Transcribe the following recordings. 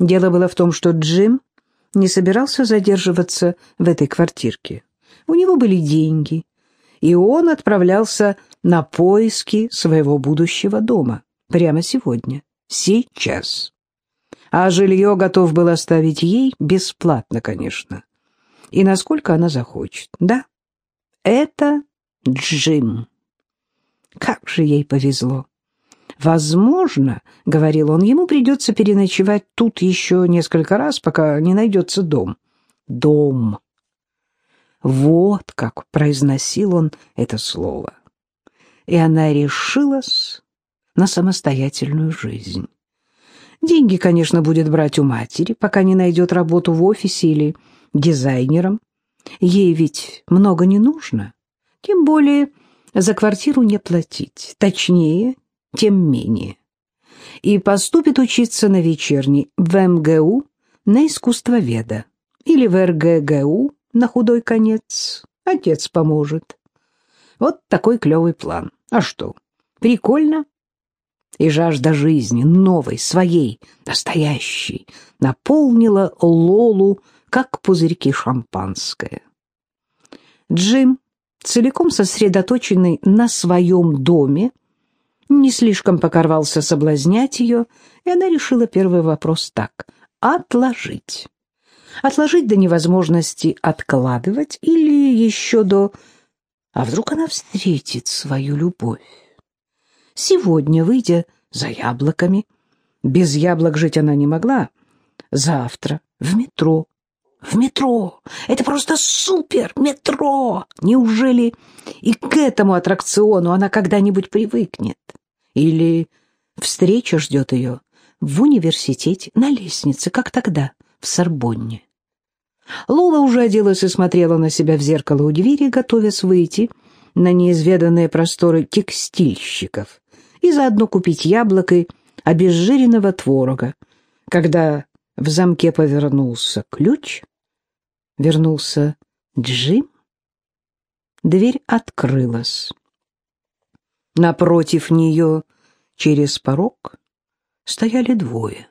Дело было в том, что Джим не собирался задерживаться в этой квартирке. У него были деньги, и он отправлялся на поиски своего будущего дома прямо сегодня, сейчас. А жилье готов был оставить ей бесплатно, конечно. И насколько она захочет. Да, это Джим. Как же ей повезло. Возможно, — говорил он, — ему придется переночевать тут еще несколько раз, пока не найдется дом. Дом. Вот как произносил он это слово. И она решилась на самостоятельную жизнь. Деньги, конечно, будет брать у матери, пока не найдет работу в офисе или дизайнером. Ей ведь много не нужно. Тем более за квартиру не платить. Точнее, тем менее. И поступит учиться на вечерний в МГУ на искусствоведа или в РГГУ на худой конец. Отец поможет. Вот такой клевый план. А что, прикольно? И жажда жизни, новой, своей, настоящей, наполнила Лолу, как пузырьки шампанское. Джим, целиком сосредоточенный на своем доме, не слишком покорвался соблазнять ее, и она решила первый вопрос так — отложить. Отложить до невозможности откладывать или еще до... А вдруг она встретит свою любовь? Сегодня, выйдя за яблоками, без яблок жить она не могла, завтра в метро. В метро! Это просто супер! Метро! Неужели и к этому аттракциону она когда-нибудь привыкнет? Или встреча ждет ее в университете на лестнице, как тогда, в Сорбонне. Лола уже оделась и смотрела на себя в зеркало у двери, готовясь выйти на неизведанные просторы текстильщиков и заодно купить яблок и обезжиренного творога. Когда в замке повернулся ключ, вернулся Джим, дверь открылась. Напротив нее, через порог, стояли двое.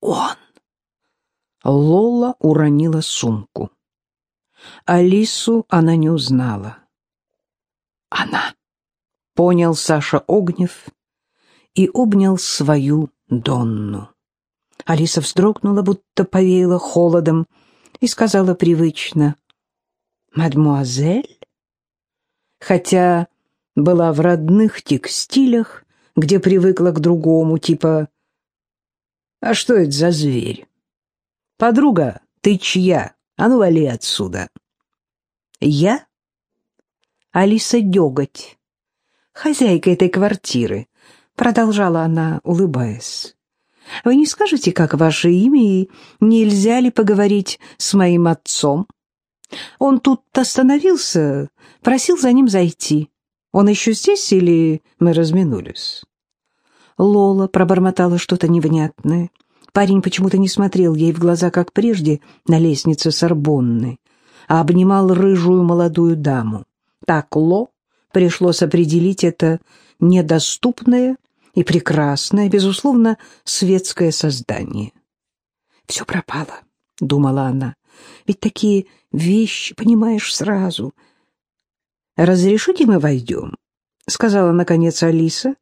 Он! Лола уронила сумку. Алису она не узнала. Она! Понял Саша Огнев и обнял свою Донну. Алиса вздрогнула, будто повеяла холодом, и сказала привычно «Мадмуазель?» Хотя была в родных текстилях, где привыкла к другому, типа «А что это за зверь?» «Подруга, ты чья? А ну, вали отсюда!» «Я?» «Алиса Деготь, хозяйка этой квартиры», — продолжала она, улыбаясь. «Вы не скажете, как ваше имя, и нельзя ли поговорить с моим отцом? Он тут остановился, просил за ним зайти». Он еще здесь или мы разминулись?» Лола пробормотала что-то невнятное. Парень почему-то не смотрел ей в глаза, как прежде, на лестнице Сорбонны, а обнимал рыжую молодую даму. Так Ло пришлось определить это недоступное и прекрасное, безусловно, светское создание. «Все пропало», — думала она, — «ведь такие вещи, понимаешь, сразу — «Разрешите мы войдем?» — сказала, наконец, Алиса,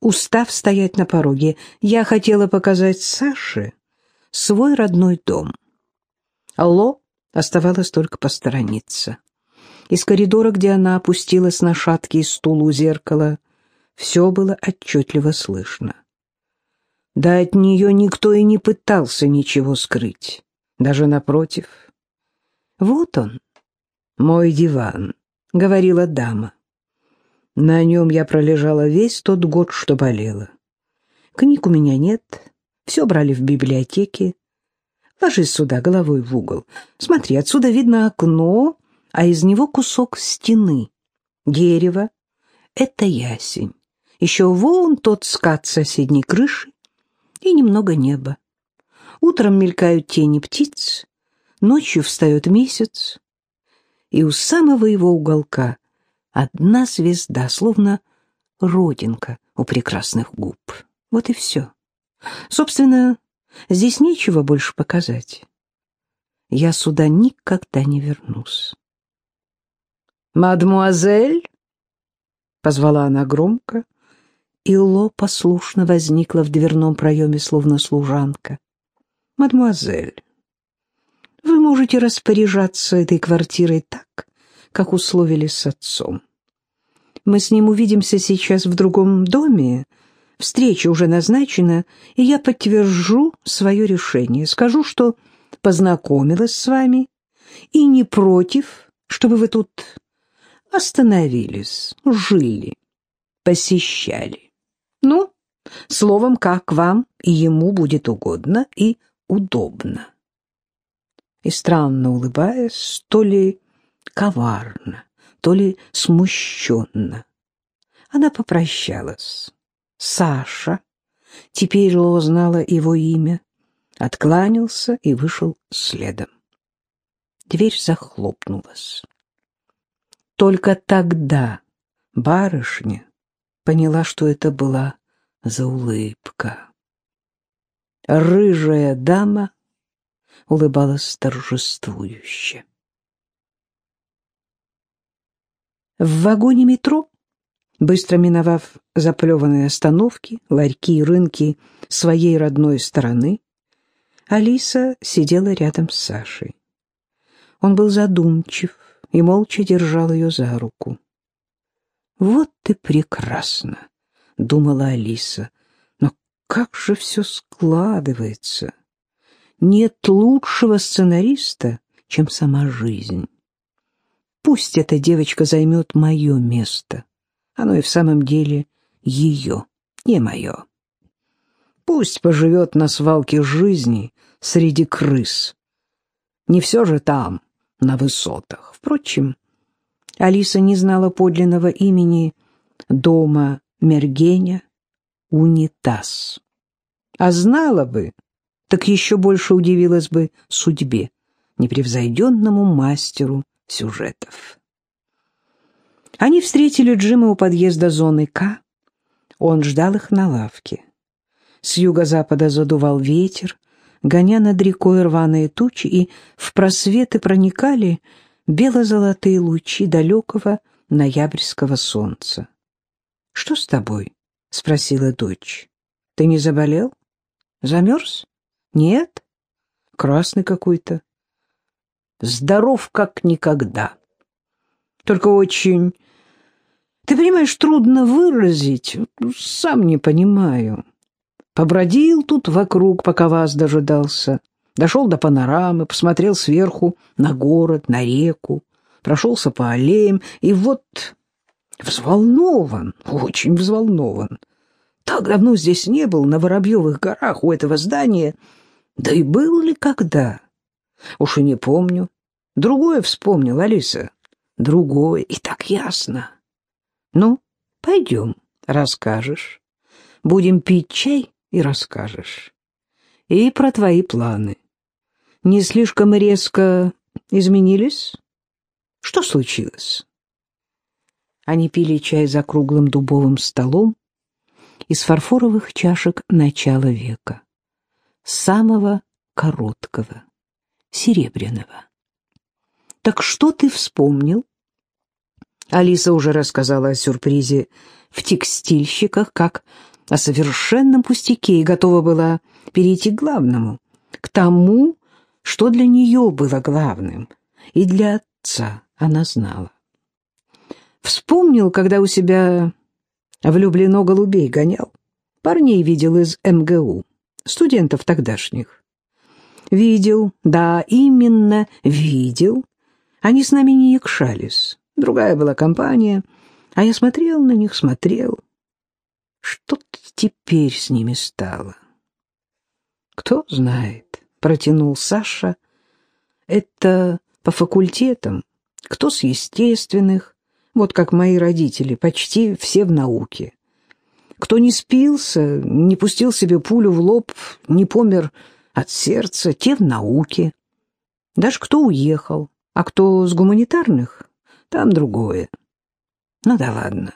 устав стоять на пороге. «Я хотела показать Саше свой родной дом». Алло оставалось только посторониться. Из коридора, где она опустилась на шаткий стул у зеркала, все было отчетливо слышно. Да от нее никто и не пытался ничего скрыть, даже напротив. Вот он, мой диван — говорила дама. На нем я пролежала весь тот год, что болела. Книг у меня нет, все брали в библиотеке. Ложись сюда, головой в угол. Смотри, отсюда видно окно, а из него кусок стены. Дерево — это ясень. Еще вон тот скат соседней крыши и немного неба. Утром мелькают тени птиц, ночью встает месяц, и у самого его уголка одна звезда, словно родинка у прекрасных губ. Вот и все. Собственно, здесь нечего больше показать. Я сюда никогда не вернусь. «Мадмуазель!» — позвала она громко, и Ло послушно возникла в дверном проеме, словно служанка. «Мадмуазель, вы можете распоряжаться этой квартирой так, как условились с отцом. Мы с ним увидимся сейчас в другом доме, встреча уже назначена, и я подтвержу свое решение. Скажу, что познакомилась с вами и не против, чтобы вы тут остановились, жили, посещали. Ну, словом, как вам и ему будет угодно и удобно. И странно улыбаясь, то ли коварно, то ли смущенно, она попрощалась. Саша, теперь Ло знала его имя, откланялся и вышел следом. Дверь захлопнулась. Только тогда барышня поняла, что это была за улыбка. Рыжая дама улыбалась торжествующе. В вагоне метро, быстро миновав заплеванные остановки, ларьки и рынки своей родной стороны, Алиса сидела рядом с Сашей. Он был задумчив и молча держал ее за руку. «Вот ты прекрасно!» — думала Алиса. «Но как же все складывается! Нет лучшего сценариста, чем сама жизнь. Пусть эта девочка займет мое место. Оно и в самом деле ее, не мое. Пусть поживет на свалке жизни среди крыс. Не все же там, на высотах. Впрочем, Алиса не знала подлинного имени дома Мергеня Унитаз. А знала бы, так еще больше удивилась бы судьбе, непревзойденному мастеру сюжетов. Они встретили Джима у подъезда зоны К. Он ждал их на лавке. С юго-запада задувал ветер, гоня над рекой рваные тучи, и в просветы проникали бело-золотые лучи далекого ноябрьского солнца. — Что с тобой? — спросила дочь. — Ты не заболел? Замерз? — Нет? Красный какой-то. Здоров как никогда. Только очень... Ты понимаешь, трудно выразить. Сам не понимаю. Побродил тут вокруг, пока вас дожидался. Дошел до панорамы, посмотрел сверху на город, на реку, прошелся по аллеям, и вот взволнован, очень взволнован. Так давно здесь не был, на Воробьевых горах, у этого здания. Да и был ли когда? Уж и не помню. Другое вспомнил, Алиса. Другое, и так ясно. Ну, пойдем, расскажешь. Будем пить чай и расскажешь. И про твои планы. Не слишком резко изменились? Что случилось? Они пили чай за круглым дубовым столом из фарфоровых чашек начала века, самого короткого, серебряного. «Так что ты вспомнил?» Алиса уже рассказала о сюрпризе в текстильщиках, как о совершенном пустяке и готова была перейти к главному, к тому, что для нее было главным, и для отца она знала. Вспомнил, когда у себя влюблено голубей гонял, парней видел из МГУ, студентов тогдашних. Видел, да, именно видел. Они с нами не якшались. Другая была компания, а я смотрел на них, смотрел. Что теперь с ними стало? Кто знает, протянул Саша. Это по факультетам, кто с естественных, вот как мои родители, почти все в науке. Кто не спился, не пустил себе пулю в лоб, не помер от сердца, те в науке. Даже кто уехал, а кто с гуманитарных, там другое. Ну да ладно.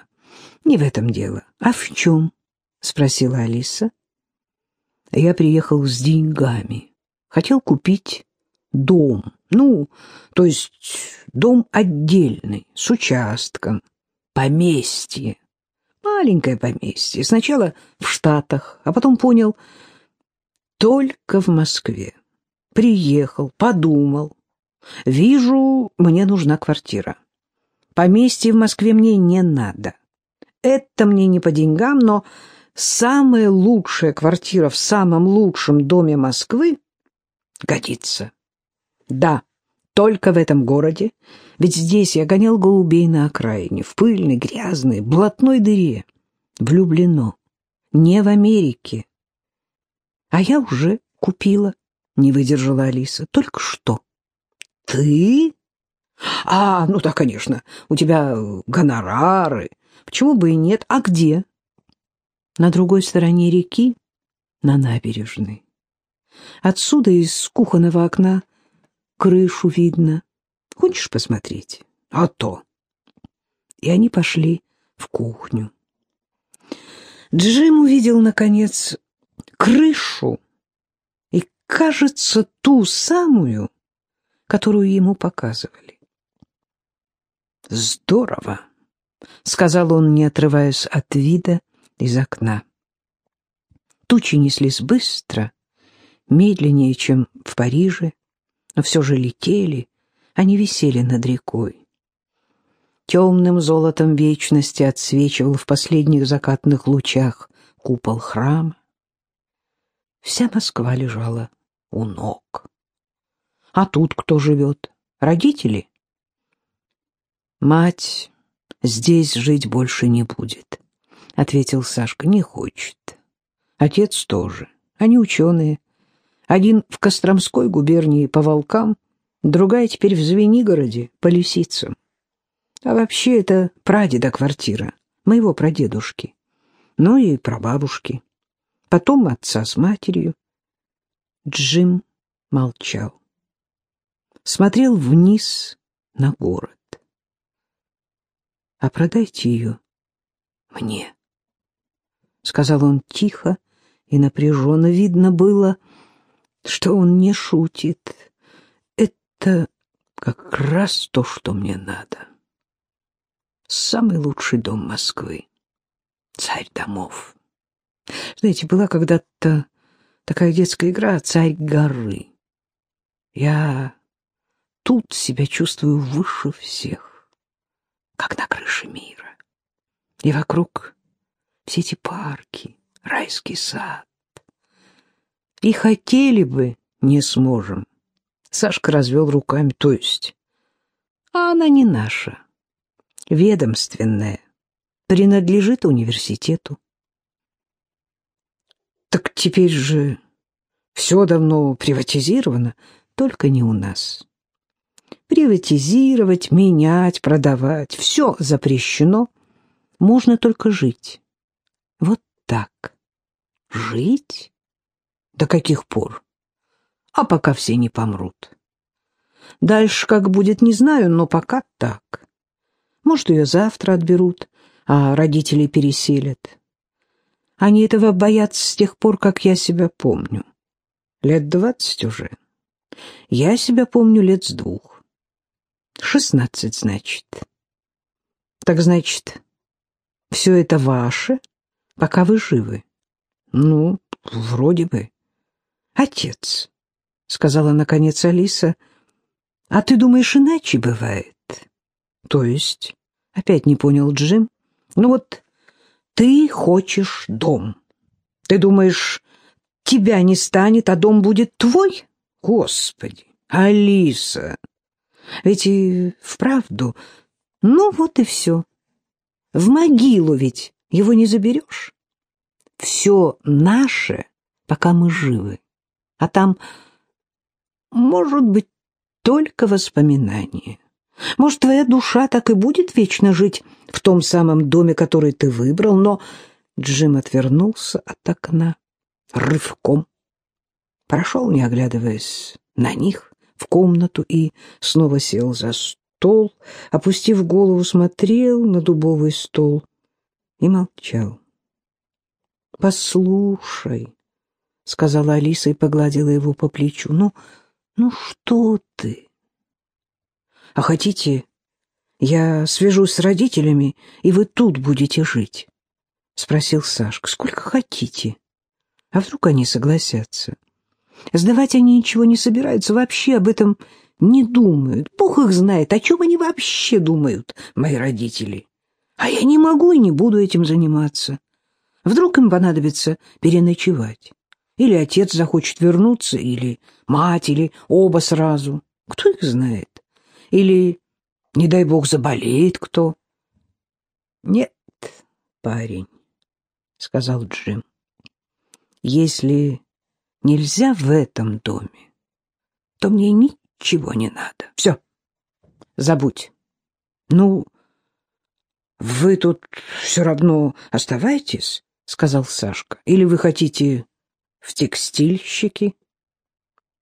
Не в этом дело. А в чем? — спросила Алиса. Я приехал с деньгами. Хотел купить дом. Ну, то есть дом отдельный, с участком, поместье. Маленькое поместье. Сначала в Штатах, а потом понял, только в Москве. Приехал, подумал. Вижу, мне нужна квартира. Поместье в Москве мне не надо. Это мне не по деньгам, но самая лучшая квартира в самом лучшем доме Москвы годится. Да, только в этом городе, ведь здесь я гонял голубей на окраине, в пыльной, грязной, блатной дыре. Влюблено. Не в Америке. А я уже купила, не выдержала Алиса. Только что. Ты? А, ну да, конечно. У тебя гонорары. Почему бы и нет? А где? На другой стороне реки, на набережной. Отсюда из кухонного окна крышу видно. Хочешь посмотреть? А то. И они пошли в кухню. Джим увидел, наконец, крышу и, кажется, ту самую, которую ему показывали. «Здорово!» — сказал он, не отрываясь от вида из окна. Тучи неслись быстро, медленнее, чем в Париже, но все же летели, они висели над рекой. Темным золотом вечности отсвечивал в последних закатных лучах купол храма. Вся Москва лежала у ног. А тут кто живет? Родители? Мать здесь жить больше не будет, — ответил Сашка. Не хочет. Отец тоже. Они ученые. Один в Костромской губернии по волкам, другая теперь в Звенигороде по лисицам. А вообще это прадеда квартира, моего прадедушки. Ну и прабабушки. Потом отца с матерью. Джим молчал. Смотрел вниз на город. «А продайте ее мне», — сказал он тихо и напряженно. Видно было, что он не шутит. «Это как раз то, что мне надо» самый лучший дом Москвы, царь домов. Знаете, была когда-то такая детская игра «Царь горы». Я тут себя чувствую выше всех, как на крыше мира. И вокруг все эти парки, райский сад. И хотели бы, не сможем. Сашка развел руками, то есть, а она не наша ведомственное, принадлежит университету. Так теперь же все давно приватизировано, только не у нас. Приватизировать, менять, продавать — все запрещено. Можно только жить. Вот так. Жить? До каких пор? А пока все не помрут. Дальше как будет, не знаю, но пока так. Может, ее завтра отберут, а родители переселят. Они этого боятся с тех пор, как я себя помню. Лет двадцать уже. Я себя помню лет с двух. Шестнадцать, значит. Так, значит, все это ваше, пока вы живы? Ну, вроде бы. Отец, — сказала наконец Алиса, — а ты думаешь, иначе бывает? То есть? Опять не понял Джим. Ну вот ты хочешь дом. Ты думаешь, тебя не станет, а дом будет твой? Господи, Алиса, ведь и вправду, ну вот и все. В могилу ведь его не заберешь. Все наше, пока мы живы. А там, может быть, только воспоминания. Может, твоя душа так и будет вечно жить в том самом доме, который ты выбрал, но Джим отвернулся от окна рывком, прошел, не оглядываясь на них, в комнату и снова сел за стол, опустив голову, смотрел на дубовый стол и молчал. «Послушай», — сказала Алиса и погладила его по плечу. «Ну, ну что ты?» «А хотите, я свяжусь с родителями, и вы тут будете жить?» — спросил Сашка. «Сколько хотите. А вдруг они согласятся? Сдавать они ничего не собираются, вообще об этом не думают. Бог их знает, о чем они вообще думают, мои родители. А я не могу и не буду этим заниматься. Вдруг им понадобится переночевать. Или отец захочет вернуться, или мать, или оба сразу. Кто их знает? Или, не дай бог, заболеет кто? Нет, парень, — сказал Джим. Если нельзя в этом доме, то мне ничего не надо. Все, забудь. Ну, вы тут все равно оставайтесь, — сказал Сашка. Или вы хотите в текстильщики?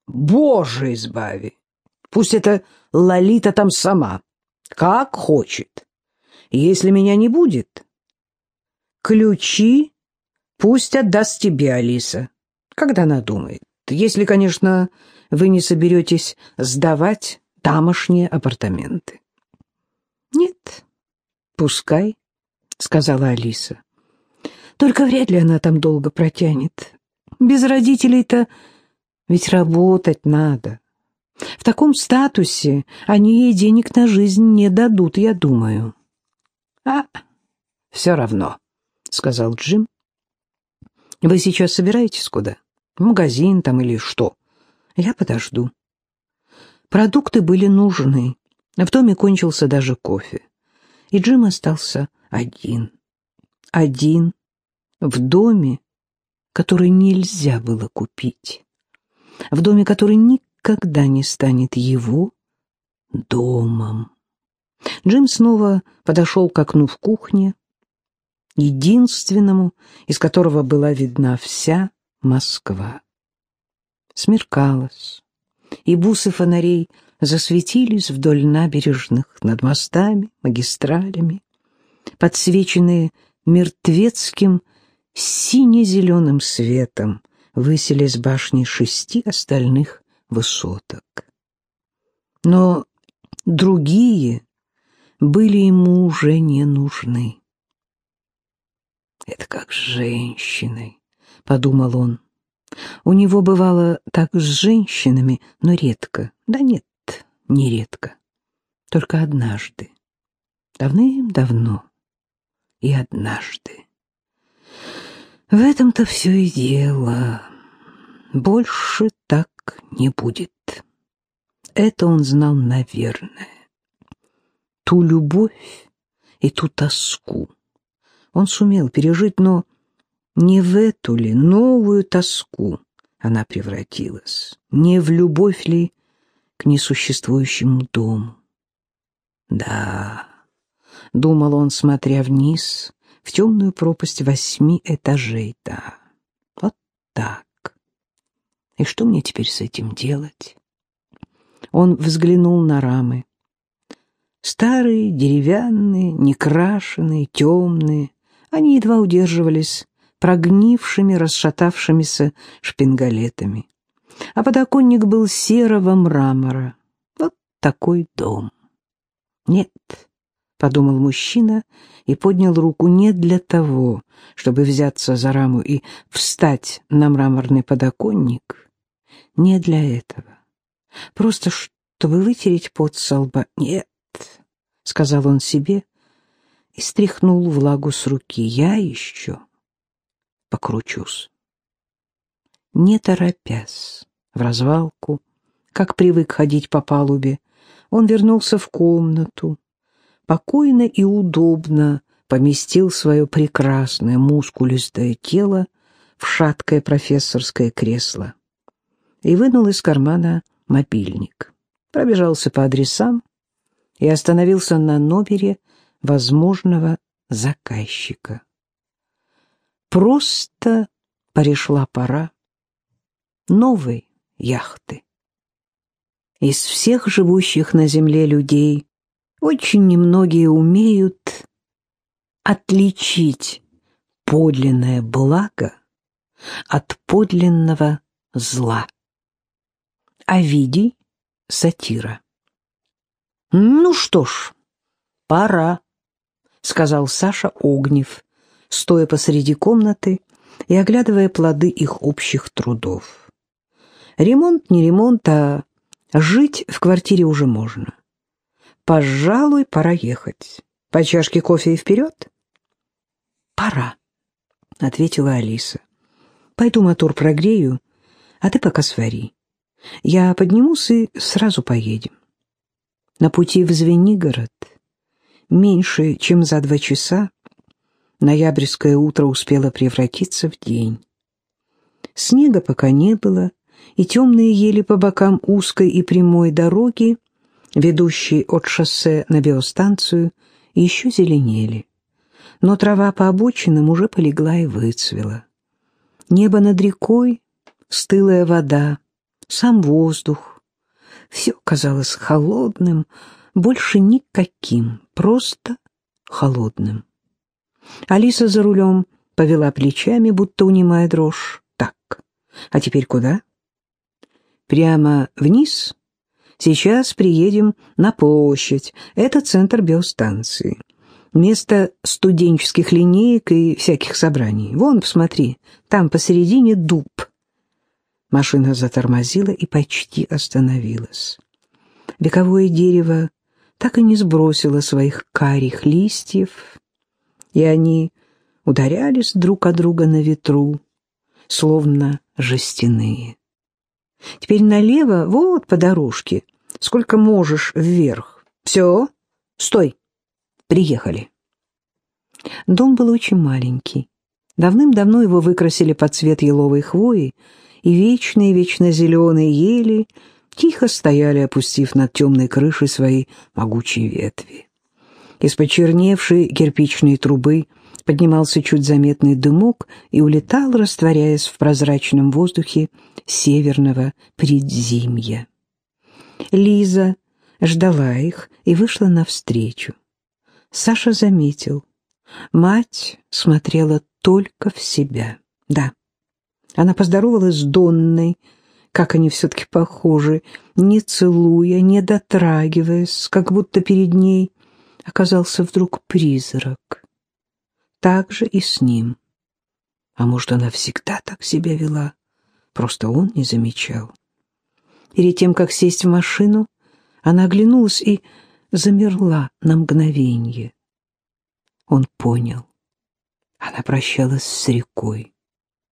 Боже избави! Пусть это Лолита там сама, как хочет. Если меня не будет, ключи пусть отдаст тебе Алиса, когда надумает. Если, конечно, вы не соберетесь сдавать тамошние апартаменты. Нет, пускай, — сказала Алиса. Только вряд ли она там долго протянет. Без родителей-то ведь работать надо. В таком статусе они ей денег на жизнь не дадут, я думаю. — А, все равно, — сказал Джим. — Вы сейчас собираетесь куда? В магазин там или что? Я подожду. Продукты были нужны. В доме кончился даже кофе. И Джим остался один. Один в доме, который нельзя было купить, в доме, который никогда не станет его домом. Джим снова подошел к окну в кухне, единственному, из которого была видна вся Москва. Смеркалось, и бусы фонарей засветились вдоль набережных, над мостами, магистралями, подсвеченные мертвецким сине-зеленым светом высились башни шести остальных высоток. Но другие были ему уже не нужны. «Это как с женщиной», — подумал он. У него бывало так с женщинами, но редко. Да нет, не редко. Только однажды. Давным-давно. И однажды. В этом-то все и дело. Больше так не будет. Это он знал, наверное. Ту любовь и ту тоску он сумел пережить, но не в эту ли новую тоску она превратилась, не в любовь ли к несуществующему дому. Да, думал он, смотря вниз, в темную пропасть восьми этажей, да. Вот так. И что мне теперь с этим делать? Он взглянул на рамы. Старые, деревянные, некрашенные, темные. Они едва удерживались прогнившими, расшатавшимися шпингалетами. А подоконник был серого мрамора. Вот такой дом. Нет, — подумал мужчина и поднял руку не для того, чтобы взяться за раму и встать на мраморный подоконник. Не для этого. Просто чтобы вытереть пот со лба. Нет, — сказал он себе и стряхнул влагу с руки. Я еще покручусь. Не торопясь, в развалку, как привык ходить по палубе, он вернулся в комнату, покойно и удобно поместил свое прекрасное мускулистое тело в шаткое профессорское кресло и вынул из кармана мобильник. Пробежался по адресам и остановился на номере возможного заказчика. Просто пришла пора новой яхты. Из всех живущих на земле людей очень немногие умеют отличить подлинное благо от подлинного зла. Овидий — сатира. «Ну что ж, пора», — сказал Саша Огнев, стоя посреди комнаты и оглядывая плоды их общих трудов. Ремонт не ремонт, а жить в квартире уже можно. Пожалуй, пора ехать. По чашке кофе и вперед? Пора, — ответила Алиса. Пойду мотор прогрею, а ты пока свари. Я поднимусь и сразу поедем. На пути в Звенигород меньше, чем за два часа ноябрьское утро успело превратиться в день. Снега пока не было, и темные ели по бокам узкой и прямой дороги, ведущей от шоссе на биостанцию, еще зеленели. Но трава по обочинам уже полегла и выцвела. Небо над рекой, стылая вода, сам воздух. Все казалось холодным, больше никаким, просто холодным. Алиса за рулем повела плечами, будто унимая дрожь. Так, а теперь куда? Прямо вниз? Сейчас приедем на площадь. Это центр биостанции. Место студенческих линеек и всяких собраний. Вон, посмотри, там посередине дуб. Машина затормозила и почти остановилась. Вековое дерево так и не сбросило своих карих листьев, и они ударялись друг о друга на ветру, словно жестяные. Теперь налево, вот по дорожке, сколько можешь вверх. Все, стой, приехали. Дом был очень маленький. Давным-давно его выкрасили под цвет еловой хвои, и вечные-вечно зеленые ели тихо стояли, опустив над темной крышей свои могучие ветви. Из почерневшей кирпичной трубы поднимался чуть заметный дымок и улетал, растворяясь в прозрачном воздухе северного предзимья. Лиза ждала их и вышла навстречу. Саша заметил. Мать смотрела только в себя. Да, она поздоровалась с Донной, как они все-таки похожи, не целуя, не дотрагиваясь, как будто перед ней оказался вдруг призрак. Так же и с ним. А может, она всегда так себя вела, просто он не замечал. Перед тем, как сесть в машину, она оглянулась и замерла на мгновение. Он понял. Она прощалась с рекой.